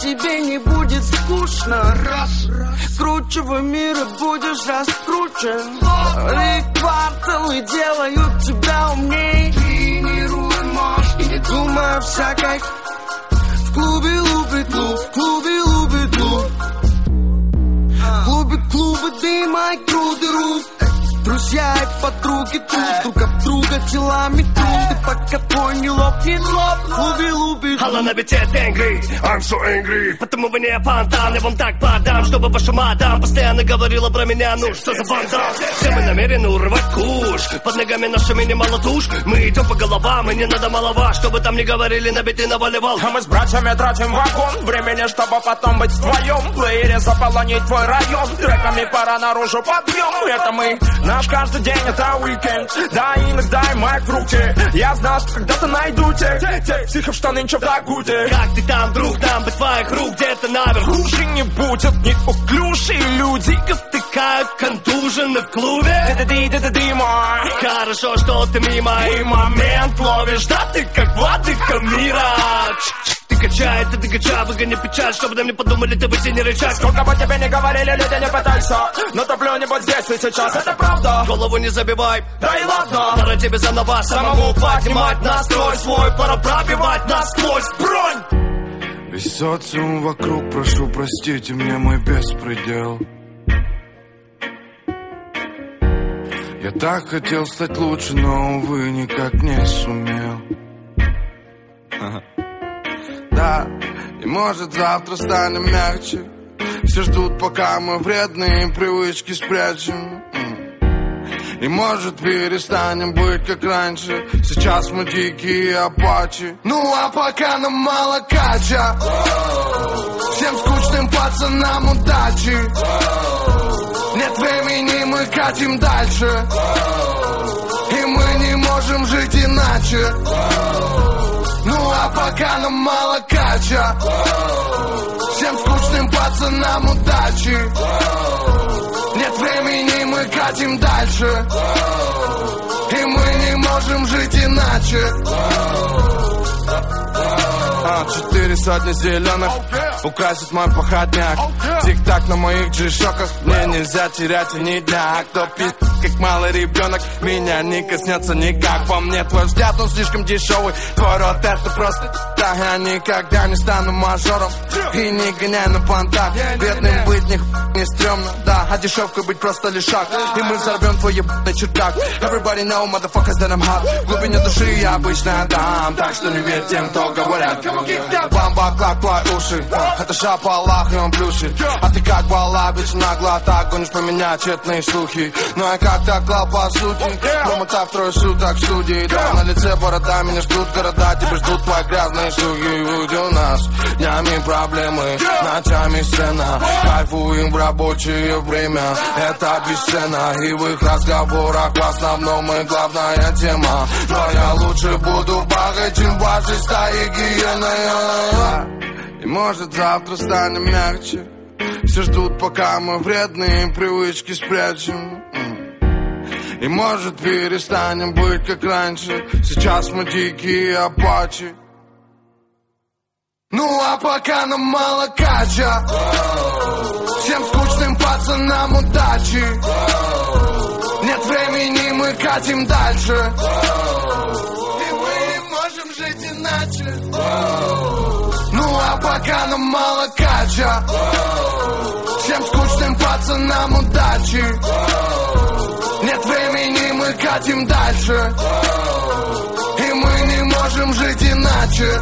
тебе не будет скучно. Раз, круче мира будешь раскручен. И кварталы делают тебя умней. Тренируй мозг и не думай о всякой. В клубе лупит клуб, в клубе лупит клуб. В клубе клубы дыма и груды рук. Друзья и подруги тут. Друг от друга телами труды, пока твой не лопнет лоб, луби, луби. Алла на бите angry, I'm so angry. Потому вы не фонтан, я вам так подам Чтобы ваша мадам постоянно говорила про меня. Ну что за фонтан? Все мы намерены урвать куш. Под ногами нашими немало туш Мы идем по головам, и не надо малова Чтобы там не говорили, на биты наваливал. А мы с братьями тратим вагон. Времени, чтобы потом быть вдвоем. В плеере заполонить твой район. Треками пора наружу подъем. Это мы, наш каждый день это уикенд. Да, иногда и майк в руке. Я знал, что когда-то найду тех Тех психов, что нынче в Дагуте Как ты там, друг, там бы твоих рук где-то наверху Хуже не будет неуклюжие люди Втыкают контужены в клубе. Ды-ды-ды-ды-ды-ды-ма Хорошо, что ты мимо и момент ловишь Да ты как владыка мира. Ты качай, ты качай, выгони печаль Чтобы нам не подумали, ты выйти не рычаг. Сколько бы тебе не говорили, люди не пытайся Но топлю не будь здесь и сейчас, это правда. Голову не забивай, Да и ладно. Пора тебе заново самому поднимать настрой свой. Пора пробивать насквозь бронь! Весь социум вокруг, прошу простите мне мой беспредел. Я так хотел стать лучше, но, увы, никак не сумел Да, и может завтра станем мягче. Все ждут, пока мы вредные привычки спрячем. И может перестанем быть как раньше. Сейчас мы дикие апачи. Ну а пока нам мало кача. Всем скучным пацанам удачи. Нет времени, мы катим дальше. И мы не можем жить иначе а пока нам мало кача. Всем скучным пацанам удачи. Нет времени, мы катим дальше. И мы не можем жить иначе. А, Четыре сотни зеленых Украсит мой походняк. Тик-так на моих джишоках. Мне нельзя терять и ни дня. А Кто пи***, как малый ребенок Меня не коснется никак. По мне твой взгляд, он слишком дешевый. Твой рот это просто да Я никогда не стану мажором. И не гоняй на понтах. Бедным быть не, не стрёмно. Да, а дешевкой быть просто лишь шаг И мы взорвем твой ебаный чердак Everybody know, motherfuckers, that I'm hot. В глубине души я обычно там Так что не верь тем, кто говорят. Бамба, клак, твои уши Это шапа Аллах, и он плюшит А ты как бала, ведь нагло так Гонишь поменять тщетные слухи Ну я как так клал по сути? Так трое суток в студии. Да, на лице борода, меня ждут города. Тебя ждут твои грязные шлюхи Будь у нас днями проблемы Ночами сцена. Кайфуем в рабочее время. Это бесценно. И в их разговорах в основном и главная тема. Но я лучше буду в вашей стае гиены может завтра станем мягче. Все ждут, пока мы вредные привычки спрячем. И может перестанем быть как раньше. Сейчас мы дикие апачи. Ну а пока нам мало кача. Всем скучным пацанам удачи. Нет времени, мы катим дальше. И мы можем жить иначе Ну а пока нам мало кача Всем скучным пацанам удачи. Нет времени, мы катим дальше. И мы не можем жить иначе